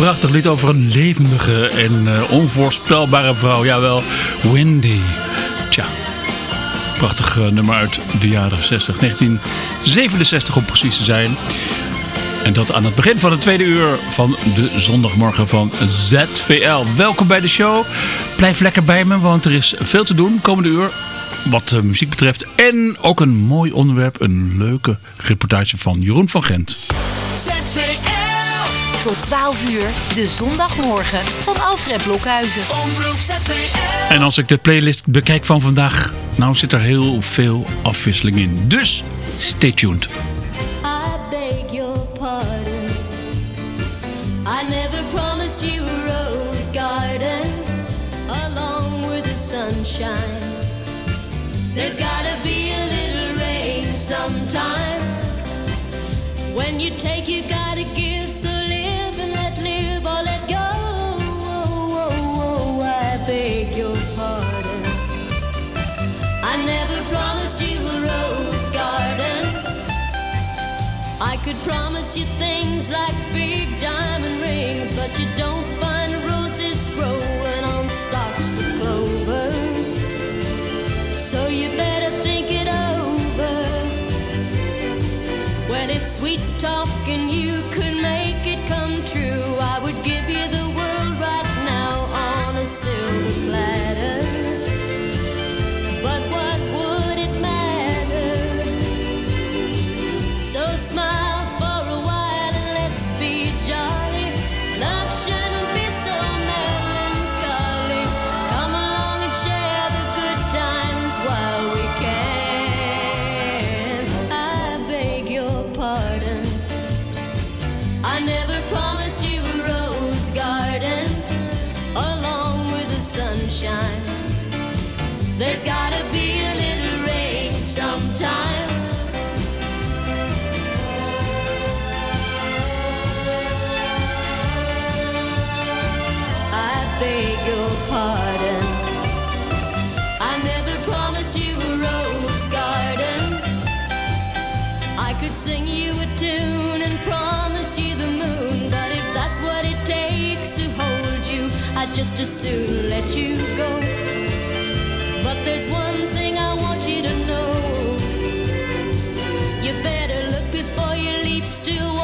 prachtig lied over een levendige en uh, onvoorspelbare vrouw. Jawel, Wendy. Tja, prachtig uh, nummer uit de jaren 60. 1967 om precies te zijn. En dat aan het begin van het tweede uur van de zondagmorgen van ZVL. Welkom bij de show. Blijf lekker bij me, want er is veel te doen komende uur. Wat muziek betreft. En ook een mooi onderwerp. Een leuke reportage van Jeroen van Gent. ZVL. Tot 12 uur, de zondagmorgen van Alfred Blokhuizen. En als ik de playlist bekijk van vandaag, nou zit er heel veel afwisseling in. Dus stay tuned. I beg your pardon. I never promised you a rose garden along with the sunshine. There's gotta be a little rain sometime. When you take, you gotta give, I could promise you things like big diamond rings, but you don't find roses growing on stalks of clover. So you better think it over. Well, if sweet talking There's gotta be a little rain sometime. I beg your pardon. I never promised you a rose garden. I could sing you a tune and promise you the moon, but if that's what it takes to hold you, I'd just as soon let you go. There's one thing I want you to know. You better look before you leap, still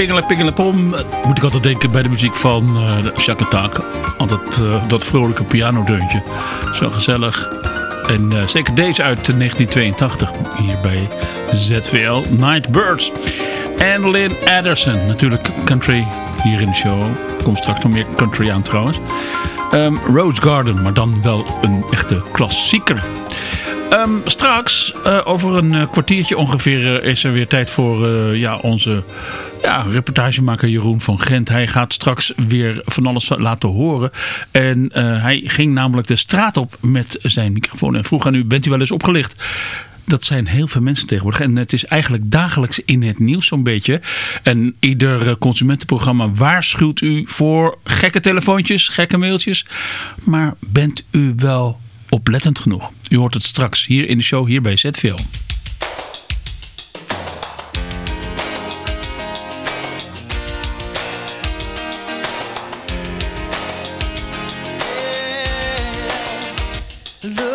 Pingelen, pingelen, pom. Moet ik altijd denken bij de muziek van uh, Jacques. Altijd uh, dat vrolijke pianodeuntje. Zo gezellig. En uh, zeker deze uit 1982. Hier bij ZVL Nightbirds. En Lynn Anderson. Natuurlijk country hier in de show. Komt straks nog meer country aan trouwens. Um, Rose Garden, maar dan wel een echte klassieker. Um, straks, over een kwartiertje ongeveer, is er weer tijd voor ja, onze ja, reportagemaker Jeroen van Gent. Hij gaat straks weer van alles laten horen. En hij ging namelijk de straat op met zijn microfoon en vroeg aan u, bent u wel eens opgelicht? dat zijn heel veel mensen tegenwoordig. En het is eigenlijk dagelijks in het nieuws zo'n beetje. En ieder consumentenprogramma waarschuwt u voor gekke telefoontjes, gekke mailtjes. Maar bent u wel oplettend genoeg? U hoort het straks hier in de show, hier bij ZVL. Look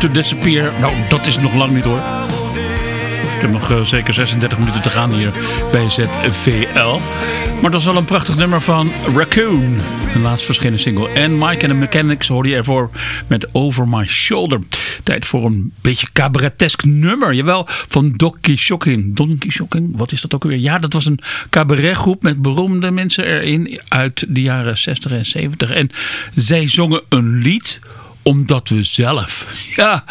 to Disappear. Nou, dat is nog lang niet hoor. Ik heb nog eh, zeker 36 minuten te gaan hier bij ZVL. Maar dat is wel een prachtig nummer van Raccoon. De laatst verschenen single. En Mike and the Mechanics hoorde je ervoor met Over My Shoulder. Tijd voor een beetje cabaretesk nummer. Jawel, van Donkey Shocking. Donkey Shocking, wat is dat ook weer? Ja, dat was een cabaretgroep met beroemde mensen erin uit de jaren 60 en 70. En zij zongen een lied omdat we zelf. Ja,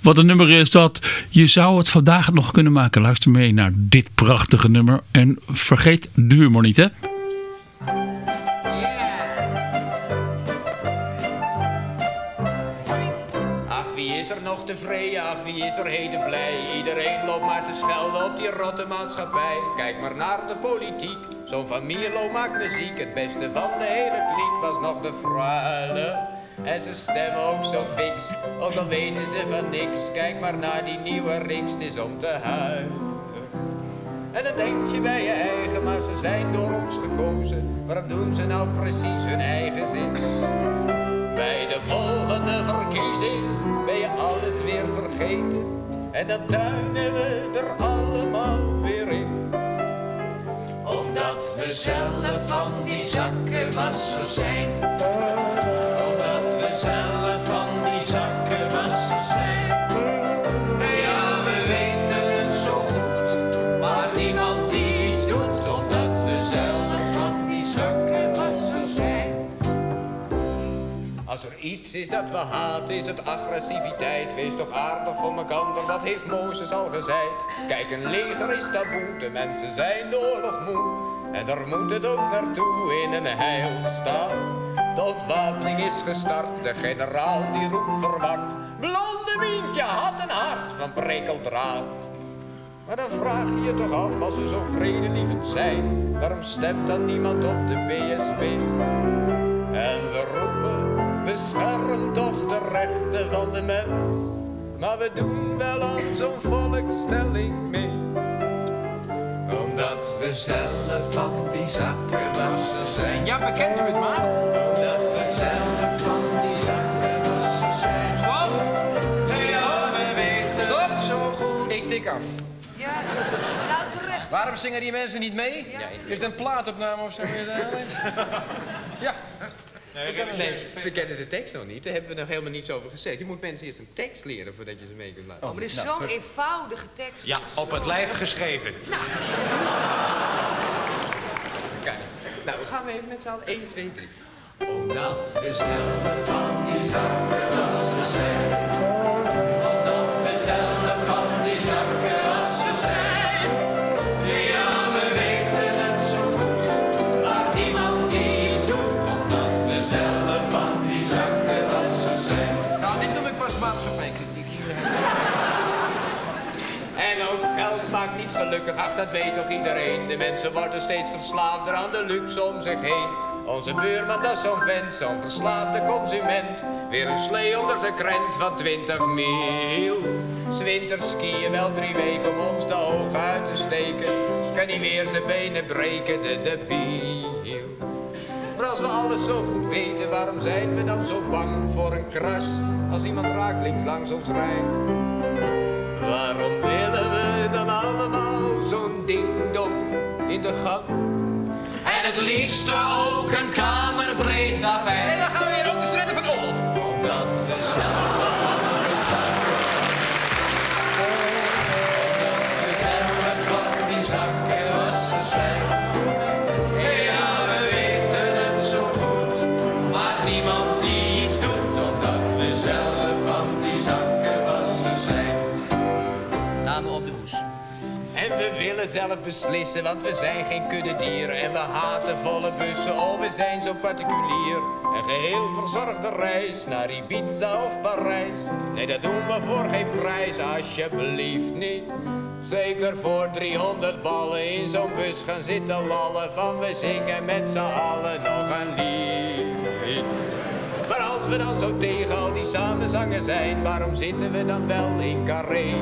wat een nummer is dat. Je zou het vandaag nog kunnen maken. Luister mee naar dit prachtige nummer. En vergeet de humor niet, hè? Is er nog tevreden? Ach, wie is er heden blij? Iedereen loopt maar te schelden op die rotte maatschappij. Kijk maar naar de politiek. Zo'n Van Mierlo maakt muziek. Het beste van de hele kliek was nog de fruile. En ze stemmen ook zo fix. Ook al weten ze van niks. Kijk maar naar die nieuwe riks. Het is om te huilen. En dan denk je bij je eigen, maar ze zijn door ons gekozen. Waarom doen ze nou precies hun eigen zin? Bij de volgende verkiezing ben je alles weer vergeten. En dan tuinen we er allemaal weer in. Omdat we zelf van die zakkenwassers zijn. Omdat Als er iets is dat we haat, is het agressiviteit. Wees toch aardig voor elkaar, dat heeft Mozes al gezegd. Kijk, een leger is taboe, de mensen zijn de oorlog moe. En daar moet het ook naartoe in een heilstaat. De ontwapening is gestart, de generaal die roept verward. Blonde Mientje had een hart van prikkeldraad. Maar dan vraag je je toch af, als we zo vredelievend zijn, waarom stemt dan niemand op de BSP? En we roepen, bescherm toch de rechten van de mens. Maar we doen wel aan zo'n volkstelling mee. Omdat we zelf van die zakkenwassers zijn. Ja, bekent u het maar. Omdat we zelf van die zakkenwassers zijn. Stop! Ja, we weten Stop! het zo goed. Ik tik af. Ja, nou terecht. Waarom zingen die mensen niet mee? Is het een plaatopname of zo? ja. Nee, ze kennen de tekst nog niet. Daar hebben we nog helemaal niets over gezegd. Je moet mensen eerst een tekst leren voordat je ze mee kunt laten. Oh, maar dit is zo'n eenvoudige tekst. ja, op het lijf geschreven. Niet. Nou, we gaan we even met z'n allen. 1, 2, 3. Omdat we zelf van die zakkenwassen zijn. Gelukkig, ach dat weet toch iedereen. De mensen worden steeds verslaafder aan de luxe om zich heen. Onze buurman, dat is zo'n vent, zo'n verslaafde consument. Weer een slee onder zijn krent van 20 mil. Zwinters skiën wel drie weken om ons de ogen uit te steken. Kan niet weer zijn benen breken, de debiel. Maar als we alles zo goed weten, waarom zijn we dan zo bang voor een kras? Als iemand rakelings langs ons rijdt. Waarom willen ding-dong in de gang? En het liefste ook een kamerbreed daarbij. En dan gaan we weer ook de zelf beslissen, want we zijn geen kuddedieren. En we haten volle bussen, oh we zijn zo particulier. Een geheel verzorgde reis naar Ibiza of Parijs. Nee, dat doen we voor geen prijs, alsjeblieft niet. Zeker voor 300 ballen in zo'n bus gaan zitten lallen. Van we zingen met z'n allen nog een lied. Maar als we dan zo tegen al die samenzangen zijn, waarom zitten we dan wel in Carré?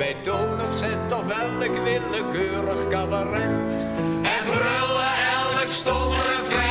Bij Toon of Zet of elk willekeurig cabaret. En brullen elk stom refreintje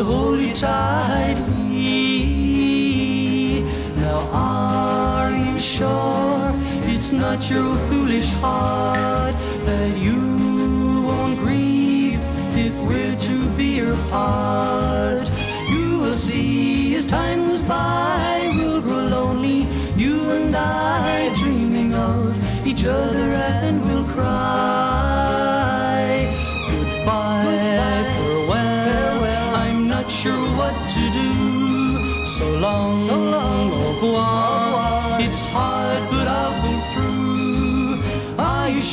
to hold you tightly. Now, are you sure it's not your foolish heart that you won't grieve if we're to be apart? You will see as time goes by, we'll grow lonely, you and I, dreaming of each other, and we'll cry.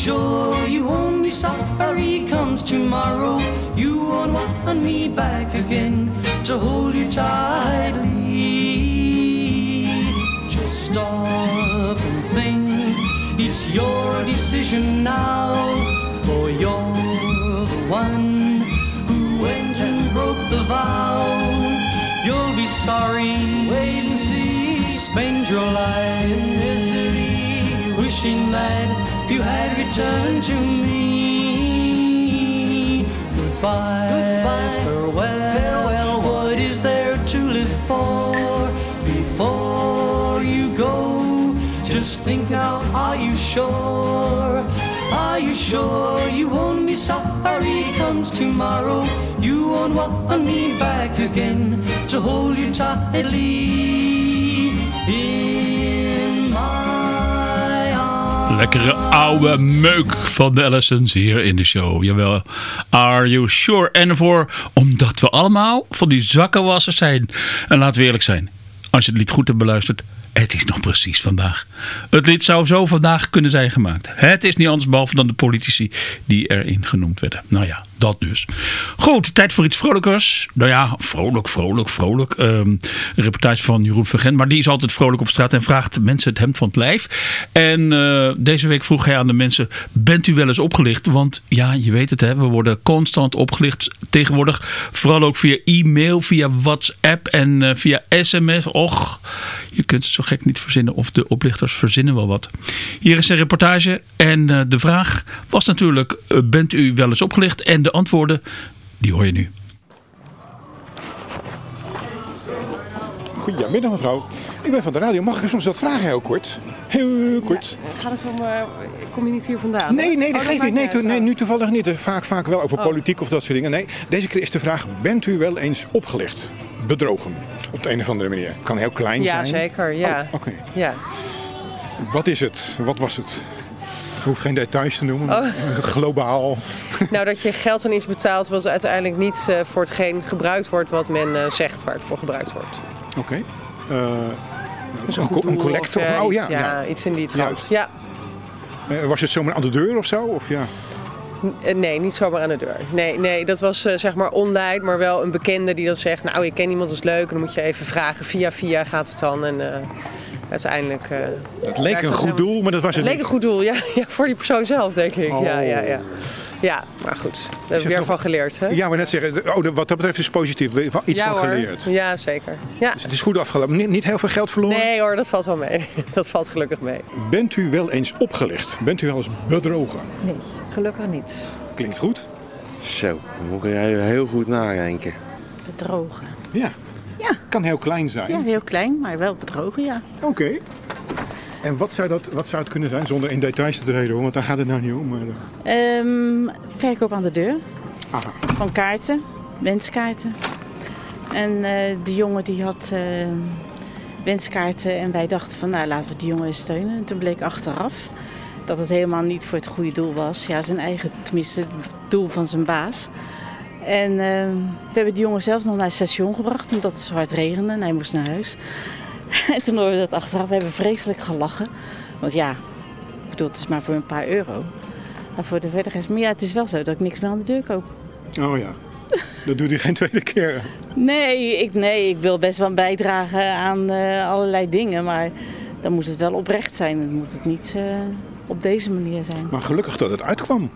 Sure you won't be sorry comes tomorrow? You won't want me back again to hold you tightly. Just stop and think. It's your decision now, for you're the one who went and broke the vow. You'll be sorry. Wait and see. Spend your life in misery, wishing that you had returned to me. Goodbye, Goodbye farewell. farewell. What is there to live for before you go? Just think now, are you sure? Are you sure you won't be sorry comes tomorrow? You won't want me back again to hold you tightly in my arms. lekkere oude meuk van de Allisons hier in de show. Jawel, are you sure? En voor, omdat we allemaal van die zakkenwassers zijn. En laten we eerlijk zijn, als je het lied goed hebt beluisterd, het is nog precies vandaag. Het lied zou zo vandaag kunnen zijn gemaakt. Het is niet anders behalve dan de politici die erin genoemd werden. Nou ja, dat dus. Goed, tijd voor iets vrolijkers. Nou ja, vrolijk, vrolijk, vrolijk. Ehm, een reportage van Jeroen Vergent. Maar die is altijd vrolijk op straat en vraagt mensen het hemd van het lijf. En eh, deze week vroeg hij aan de mensen, bent u wel eens opgelicht? Want ja, je weet het, hè, we worden constant opgelicht tegenwoordig. Vooral ook via e-mail, via WhatsApp en eh, via sms. Och, je kunt het zo gek niet verzinnen of de oplichters verzinnen wel wat. Hier is een reportage en uh, de vraag was natuurlijk, bent u wel eens opgelicht? En de antwoorden, die hoor je nu. Goedemiddag mevrouw. Ik ben van de radio. Mag ik u soms wat vragen heel kort? Heel kort. Ja, gaat het om, uh, kom je niet hier vandaan? Nee, nee, dat oh, geeft niet. Nee, nee, nu toevallig niet. Vaak, vaak wel over oh. politiek of dat soort dingen. Nee, deze keer is de vraag, bent u wel eens opgelicht? Bedrogen? Op de een of andere manier. Kan heel klein ja, zijn. Zeker, ja, oh, Oké. Okay. Ja. Wat is het? Wat was het? Ik hoef geen details te noemen. Oh. Globaal. Nou, dat je geld aan iets betaalt wat uiteindelijk niet uh, voor hetgeen gebruikt wordt wat men uh, zegt waar het voor gebruikt wordt. Oké. Okay. Uh, dus een, een, een collector? Of, of, oh ja, ja, ja. iets in die trant. Ja. was het zomaar aan de deur of zo? Of ja? Nee, niet zomaar aan de deur. Nee, nee dat was uh, zeg maar online, maar wel een bekende die dan zegt... nou, ik ken iemand, dat is leuk. En dan moet je even vragen. Via via gaat het dan. En uh, uiteindelijk... Uh, het leek een goed helemaal... doel, maar dat was het Het leek een goed doel, ja, ja. Voor die persoon zelf, denk ik. Oh. Ja, ja, ja. Ja, maar goed. Daar heb ik weer van geleerd. Hè? Ja, maar net zeggen, oh, wat dat betreft is positief. Iets ja, van hoor. geleerd. Ja, zeker. Ja. Dus het is goed afgelopen. Niet, niet heel veel geld verloren? Nee hoor, dat valt wel mee. Dat valt gelukkig mee. Bent u wel eens opgelicht? Bent u wel eens bedrogen? Nee, gelukkig niet. Klinkt goed. Zo, dan moet ik er heel goed nadenken. Bedrogen. Ja. Ja. Kan heel klein zijn. Ja, heel klein, maar wel bedrogen, ja. Oké. Okay. En wat zou, dat, wat zou het kunnen zijn, zonder in details te treden, want daar gaat het nou niet om. Maar... Um, verkoop aan de deur. Aha. Van kaarten, wenskaarten. En uh, die jongen die had uh, wenskaarten en wij dachten van nou laten we die jongen eens steunen. En toen bleek achteraf dat het helemaal niet voor het goede doel was. Ja, zijn eigen, tenminste het doel van zijn baas. En uh, we hebben die jongen zelfs nog naar het station gebracht omdat het zo hard regende en hij moest naar huis. En toen hoorden we dat achteraf. We hebben vreselijk gelachen. Want ja, ik bedoel, het is maar voor een paar euro. Maar voor de verder Maar ja, het is wel zo dat ik niks meer aan de deur koop. Oh ja. Dat doet u geen tweede keer. Nee, ik, nee, ik wil best wel bijdragen aan uh, allerlei dingen. Maar dan moet het wel oprecht zijn. Dan moet het niet uh, op deze manier zijn. Maar gelukkig dat het uitkwam.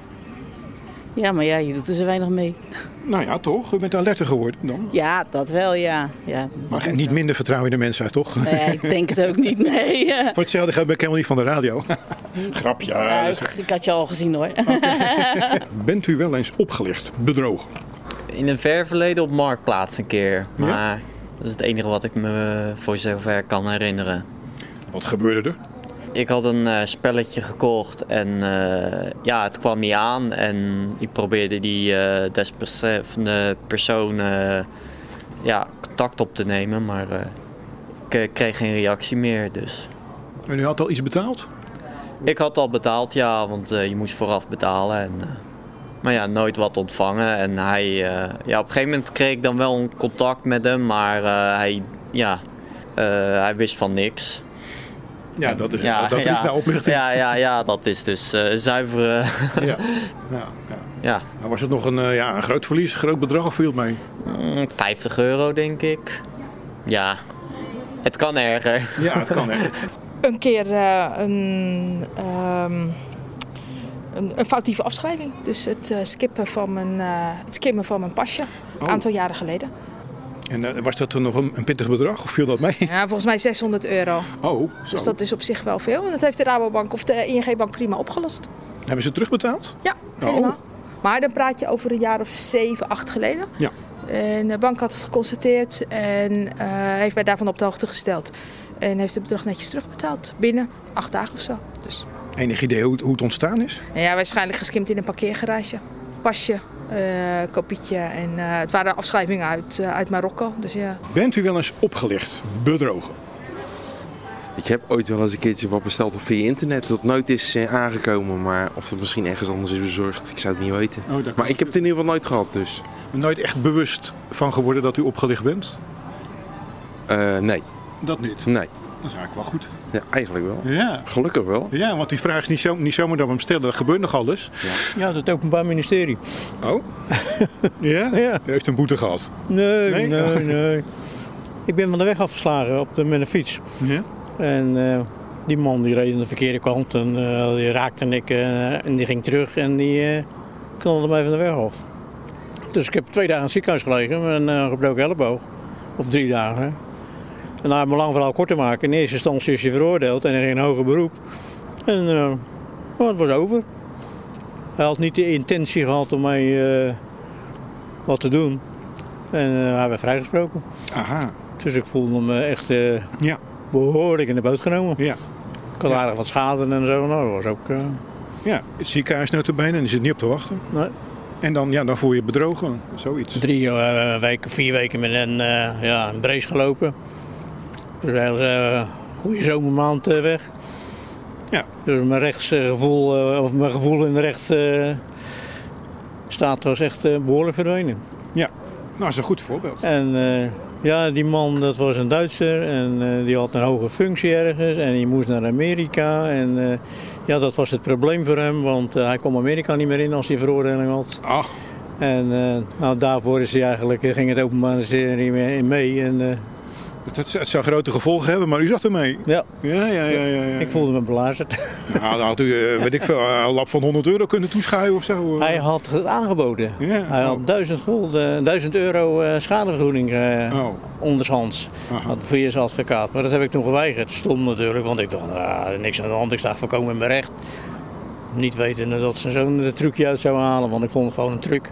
Ja, maar ja, je doet er zo weinig mee. Nou ja, toch? U bent alerter geworden dan? Ja, dat wel, ja. ja maar niet minder vertrouwen in de mensheid, toch? Nee, ik denk het ook niet, nee. Voor hetzelfde geld ben ik helemaal niet van de radio. Grapje. Ja, ik, ik, had je al gezien hoor. Okay. Bent u wel eens opgelicht, bedrogen? In een ver verleden op Marktplaats een keer. Maar ja? dat is het enige wat ik me voor zover kan herinneren. Wat gebeurde er? Ik had een uh, spelletje gekocht en uh, ja, het kwam niet aan. En ik probeerde die uh, desbetreffende persoon ja, contact op te nemen, maar ik kreeg geen reactie meer. Dus. En u had al iets betaald? Ik had al betaald, ja, want je moest vooraf betalen. En, maar ja, nooit wat ontvangen. En hij, ja, op een gegeven moment kreeg ik dan wel een contact met hem, maar hij, ja, hij wist van niks. Ja, dat is, ja, dat is ja, oplichting. Ja, ja, ja, dat is dus uh, zuivere... ja. Ja, ja. ja. Nou, was het nog een, uh, ja, een groot verlies, een groot bedrag of viel het mee? Mm, 50 euro, denk ik. Ja, het kan erger. Ja, het kan erger. een keer uh, een, um, een, een, foutieve afschrijving. Dus het, skippen van mijn, het skimmen van mijn pasje, een oh. aantal jaren geleden. En uh, was dat dan nog een, een, pittig bedrag of viel dat mee? Ja, volgens mij 600 euro. Oh, zo. Dus dat is op zich wel veel. En dat heeft de Rabobank of de ING-bank prima opgelost. Hebben ze terugbetaald? Ja, helemaal. Oh. Maar dan praat je over een jaar of 7, 8 geleden. Ja. En de bank had het geconstateerd en uh, heeft mij daarvan op de hoogte gesteld. En heeft het bedrag netjes terugbetaald. Binnen 8 dagen of zo. Dus. Enig idee hoe, hoe het ontstaan is? Ja, waarschijnlijk geskimd in een parkeergarage. Pasje, uh, kopietje. En uh, het waren afschrijvingen uit, uh, uit Marokko. Dus ja. Bent u wel eens opgelicht, bedrogen? Ik heb ooit wel eens een keertje wat besteld op via internet dat nooit is eh, aangekomen, maar of het misschien ergens anders is bezorgd, ik zou het niet weten. Oh, dat maar ik heb het in ieder geval nooit gehad, dus. Nooit echt bewust van geworden dat u opgelicht bent? Eh, nee. Dat niet? Nee. Dat is eigenlijk wel goed. Ja, eigenlijk wel. Ja. Gelukkig wel. Ja, want die vraag is niet, zo, niet zomaar dat we hem stellen. Er gebeurt nogal eens. Ja, het Openbaar Ministerie. Oh? ja? Ja. U heeft een boete gehad? Nee, Nee? nee, nee. Ik ben van de weg afgeslagen op de, met een fiets. Ja? En eh, die man die reed aan de verkeerde kant en eh, die raakte ik eh, en die ging terug en die eh knalde mij van de weg af. Dus ik heb twee dagen in het ziekenhuis gelegen met een gebroken elleboog. Of drie dagen. En na mijn lang verhaal kort te maken, in eerste instantie is hij veroordeeld en hij ging een hoger beroep. En nou, het was over. Hij had niet de intentie gehad om mij eh, wat te doen. En eh, hij werd vrijgesproken. Aha. Dus ik voelde me echt ja. behoorlijk in de boot genomen. Ja. Ik had aardig wat schade en zo. Nou, dat was ook... Ja, het ziekenhuis notabene en die zit niet op te wachten. Nee. En dan, ja, dan voel je je bedrogen, zoiets. drie weken, vier weken met een, ja, een brace gelopen. Dus een hele eh, goede zomermaand eh, weg. Ja. Dus mijn rechtsgevoel, eh, of mijn gevoel in de recht eh, staat was echt eh, behoorlijk verdwenen. Ja, nou, dat is een goed voorbeeld. En eh, ja, die man dat was een Duitser en eh, die had een hoge functie ergens en die moest naar Amerika. En eh, ja, dat was het probleem voor hem, want eh, hij kon Amerika niet meer in als hij veroordeling had. Ah. En eh, nou, daarvoor is hij eigenlijk, eh, ging het openbaar ministerie mee. mee en, eh, Het, het, zou grote gevolgen hebben, maar u zag ermee. Ja. Ja, ja, ja. ja, ja. ik voelde me belazerd. Nou, dan had u, eh, weet ik veel, een lap van 100 euro kunnen toeschuiven of zo. Hij had het aangeboden. Ja. Hij had 1000, gulden, 1000 euro eh, schadevergoeding eh Oh. ondershands. Had via zijn advocaat. Maar dat heb ik toen geweigerd. Stom natuurlijk, want ik dacht, ah, niks aan de hand. Ik sta voorkomen in mijn recht. Niet wetende dat ze zo'n trucje uit zou halen, want ik vond het gewoon een truc.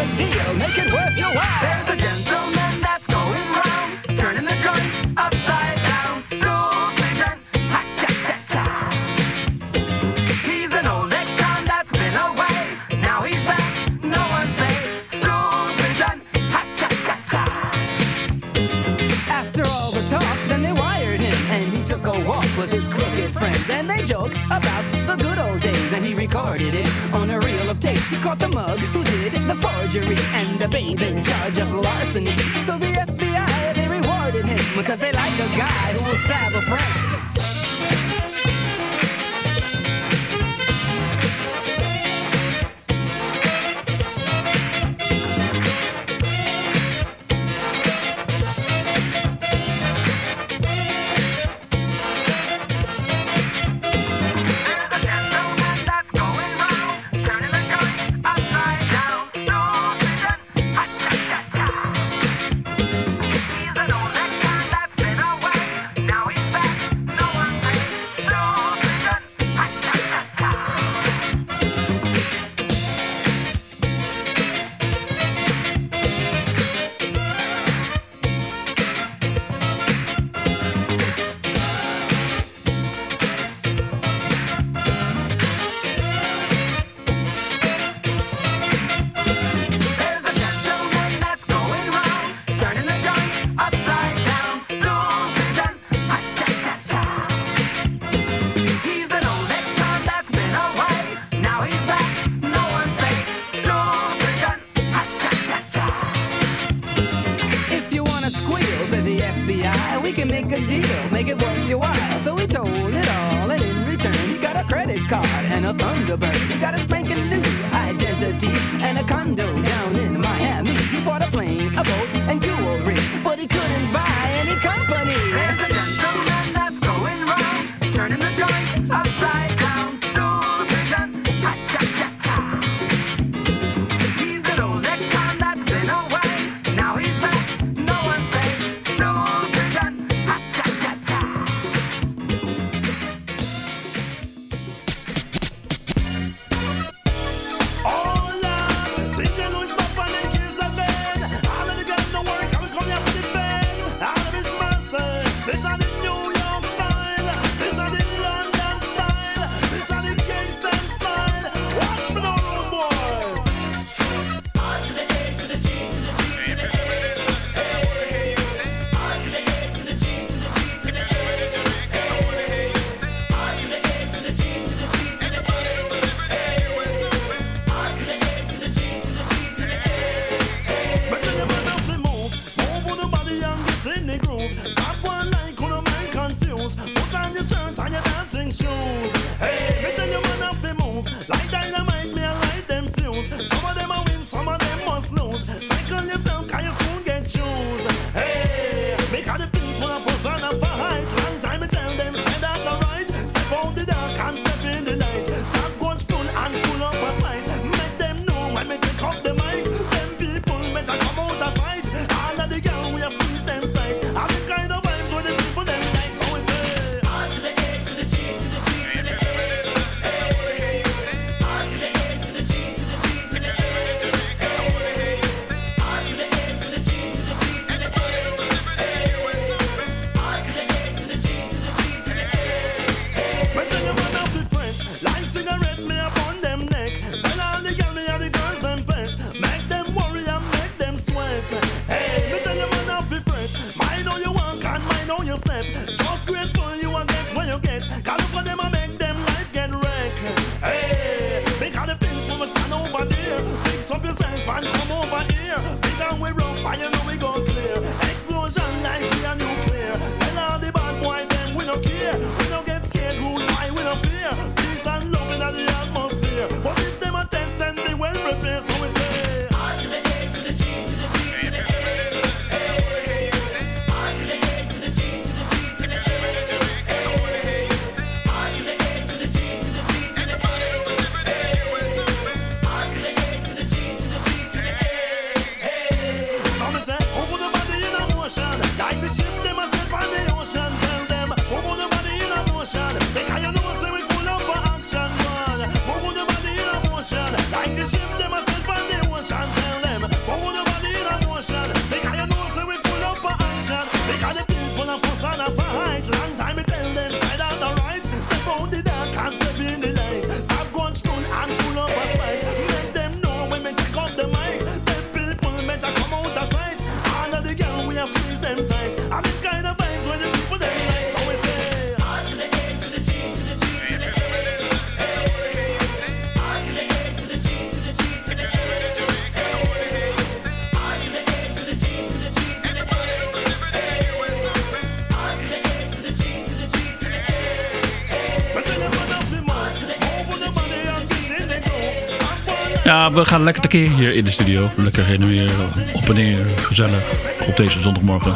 A deal, make it worth your while. He can make a deal, make it worth your while. So he told it all, and in return, he got a credit card and a Thunderbird. He got a spanking new identity and a condo down in Miami. He bought a plane, a boat, and jewelry, but he couldn't buy any company. Nou, we gaan lekker tekeer hier in de studio. Lekker heen en weer, op en neer, gezellig op deze zondagmorgen.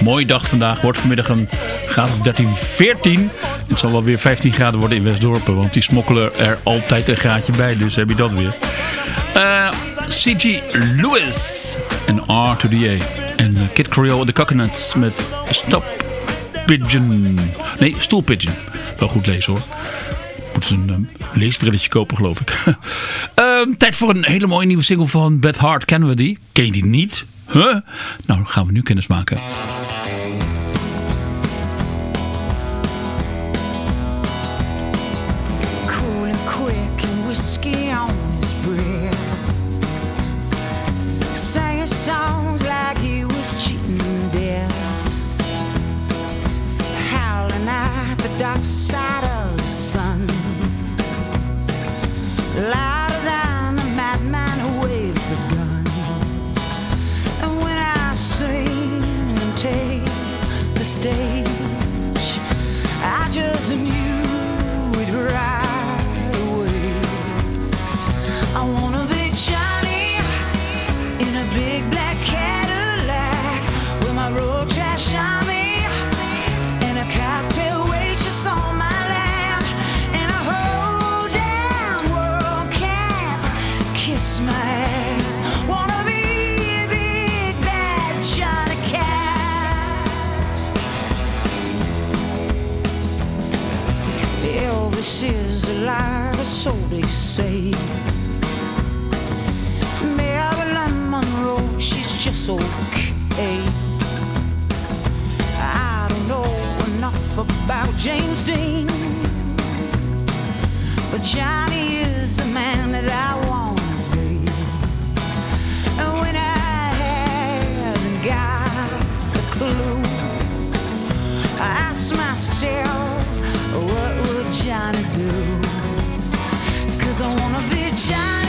Mooie dag vandaag. Wordt vanmiddag een graad 13, 14. Het zal wel weer 15 graden worden in Westdorpen. Want die smokkelen er altijd een graadje bij. Dus heb je dat weer. Eh, C.G. Lewis en R to the A. En uh, Kid Creole en de Coconuts met Stop Pigeon. Nee, Stoel Pigeon. Wel goed lezen hoor. Moet een um, leesbrilletje kopen, geloof ik. um, tijd voor een hele mooie nieuwe single van Beth Hart. Kennen we die? Ken je die niet? Huh? Nou, dan gaan we nu kennis maken. Cool en quick and whiskey on his breath. Sang songs like he was cheating death. Howling at the dark side of the sun. Life Christmas. Wanna be a big bad Johnny Cash. Elvis is alive, or so they say. Marilyn Monroe, she's just okay. I don't know enough about James Dean, but Johnny is the man that I. wanna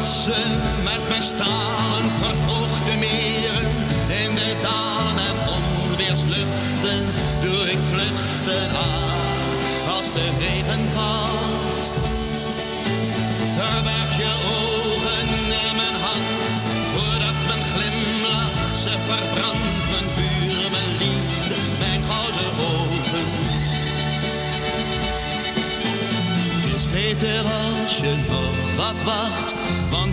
rotsen met mijn stalen verhoogde meren. In de dalen en onweersluchten doe ik vluchten aan. Als de regen valt, verberg je ogen in mijn hand. Voordat mijn glimlach ze verbrandt, mijn vuur, mijn liefde, mijn gouden ogen. is beter als je nog wat wacht,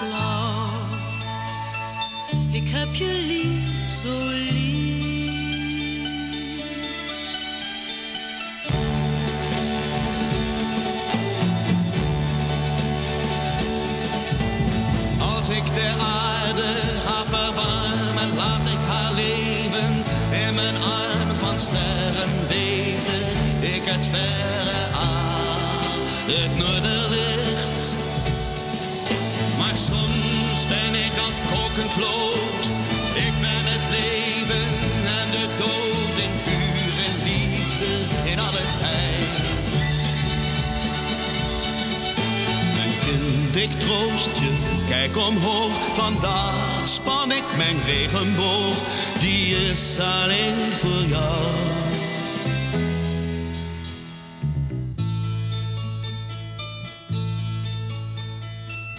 Ik heb je lief, zo lief. Als ik de aarde ga verwarmen, laat ik haar leven in mijn armen van sterren weten. Ik het verre aan, het noorderlicht Ik ben het leven en de dood in vuur en liefde in alle tijd. Mijn kind, ik troost je, kijk omhoog. Vandaag span ik mijn regenboog, die is alleen voor jou.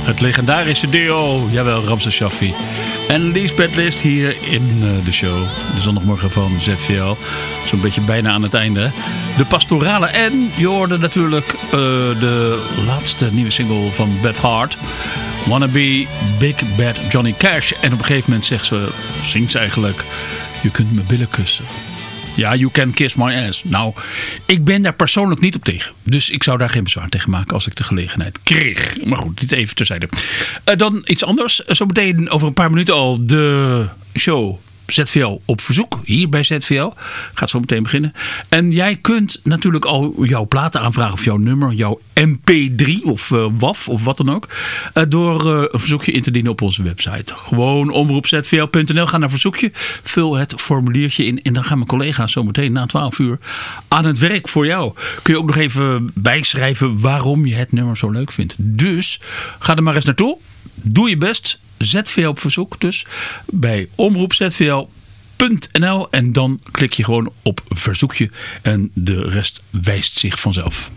Het legendarische duo, jawel, Ramses Shaffi. En Liesbeth List hier in eh, de show. De zondagmorgen van ZVL. Zo'n beetje bijna aan het einde. De pastorale. En je hoorde natuurlijk eh, de laatste nieuwe single van Beth Hart. Wanna Be Big Bad Johnny Cash. En op een gegeven moment zegt ze, zingt ze eigenlijk... Je kunt mijn billen kussen. Ja, you can kiss my ass. Nou, ik ben daar persoonlijk niet op tegen. Dus ik zou daar geen bezwaar tegen maken als ik de gelegenheid kreeg. Maar goed, dit even terzijde. Uh, dan iets anders. Zo meteen over een paar minuten al de show ZVL op verzoek. Hier bij ZVL. Gaat zo meteen beginnen. En jij kunt natuurlijk al jouw platen aanvragen. Of jouw nummer. Jouw MP3 of uh, WAF of wat dan ook. Uh, door uh, een verzoekje in te dienen op onze website. Gewoon omroepzvl.nl. Ga naar verzoekje. Vul het formuliertje in. En dan gaan mijn collega's zo meteen na 12 uur aan het werk voor jou. Kun je ook nog even bijschrijven waarom je het nummer zo leuk vindt. Dus ga er maar eens naartoe. Doe je best. ZVL op verzoek dus bij omroepzvl.nl en dan klik je gewoon op verzoekje en de rest wijst zich vanzelf.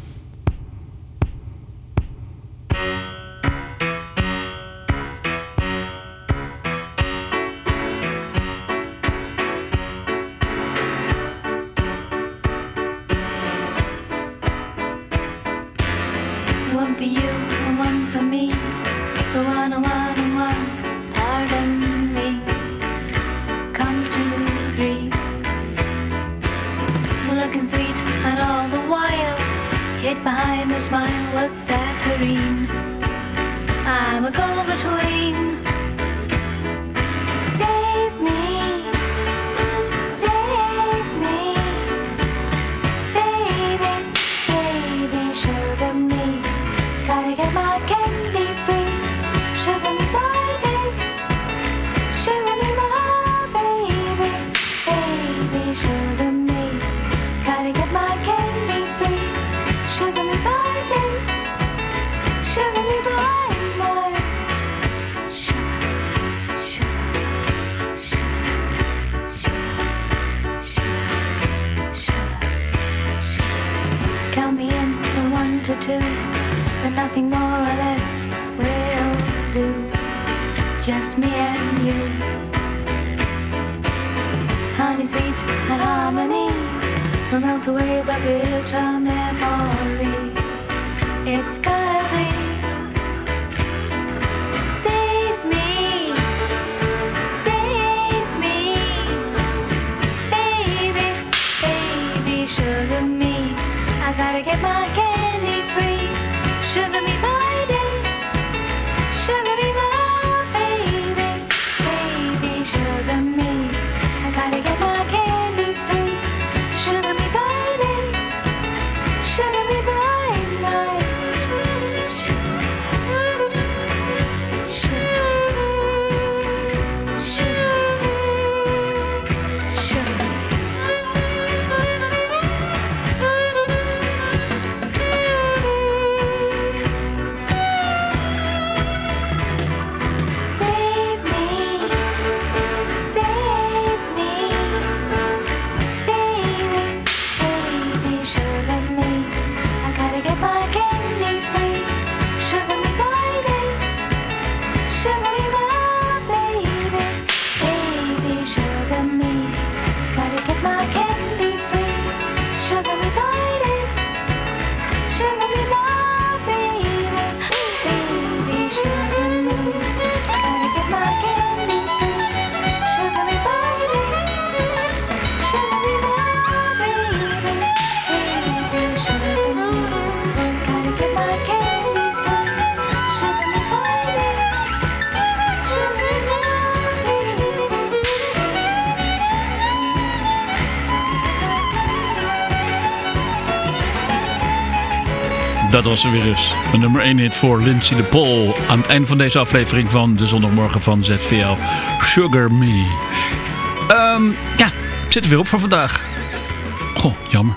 Gotta get my candy free. Sugar me Dat was er weer eens. Een nummer 1 hit voor Lindsay de Pol. Aan het einde van deze aflevering van de zondagmorgen van ZVL. Sugar Me. Ehm, ja, zit er weer op voor vandaag. Goh, jammer.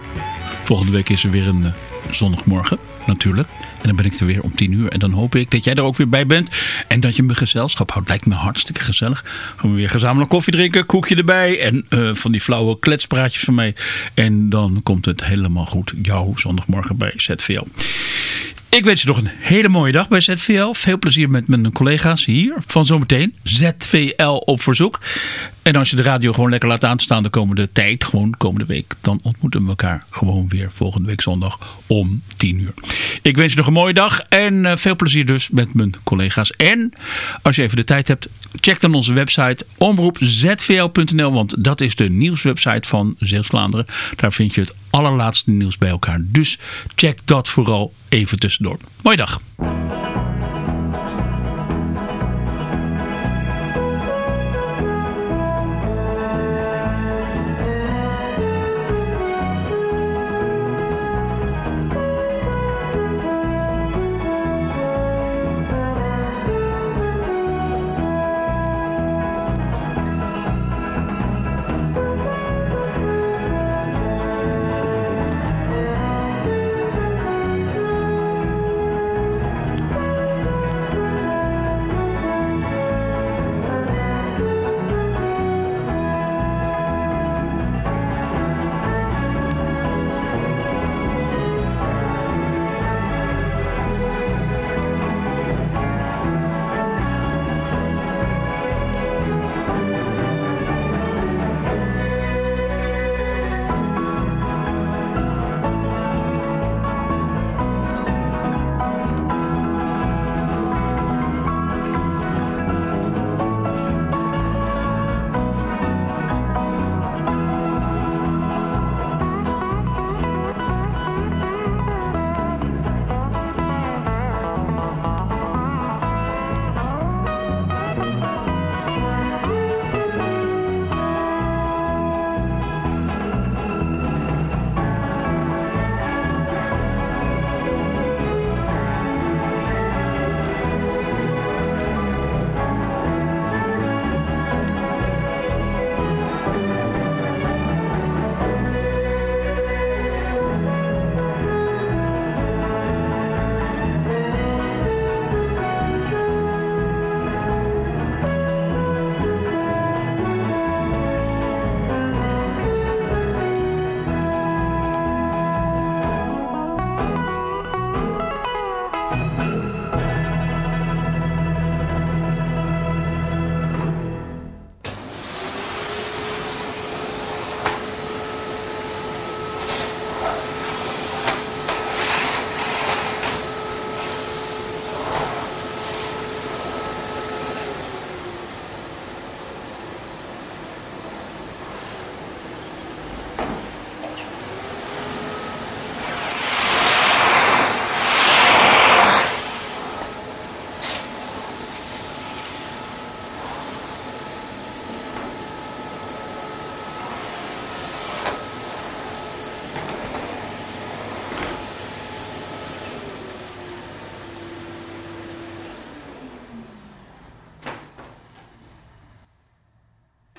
Volgende week is er weer een eh, zondagmorgen, natuurlijk. En dan ben ik er weer om 10 uur. En dan hoop ik dat jij er ook weer bij bent. En dat je me gezelschap houdt. Lijkt me hartstikke gezellig. Gaan we weer gezamenlijk koffie drinken. Koekje erbij. En eh, van die flauwe kletspraatjes van mij. En dan komt het helemaal goed. Jouw zondagmorgen bij ZVL. Ik wens je nog een hele mooie dag bij ZVL. Veel plezier met mijn collega's hier van zometeen. ZVL op verzoek. En als je de radio gewoon lekker laat aanstaan de komende tijd, gewoon de komende week, dan ontmoeten we elkaar gewoon weer volgende week zondag om 10 uur. Ik wens je nog een mooie dag en eh, veel plezier dus met mijn collega's. En als je even de tijd hebt, check dan onze website omroepzvl.nl, want dat is de nieuwswebsite van Zeeuws-Vlaanderen. Daar vind je het allerlaatste nieuws bij elkaar. Dus check dat vooral even tussendoor. Mooie dag.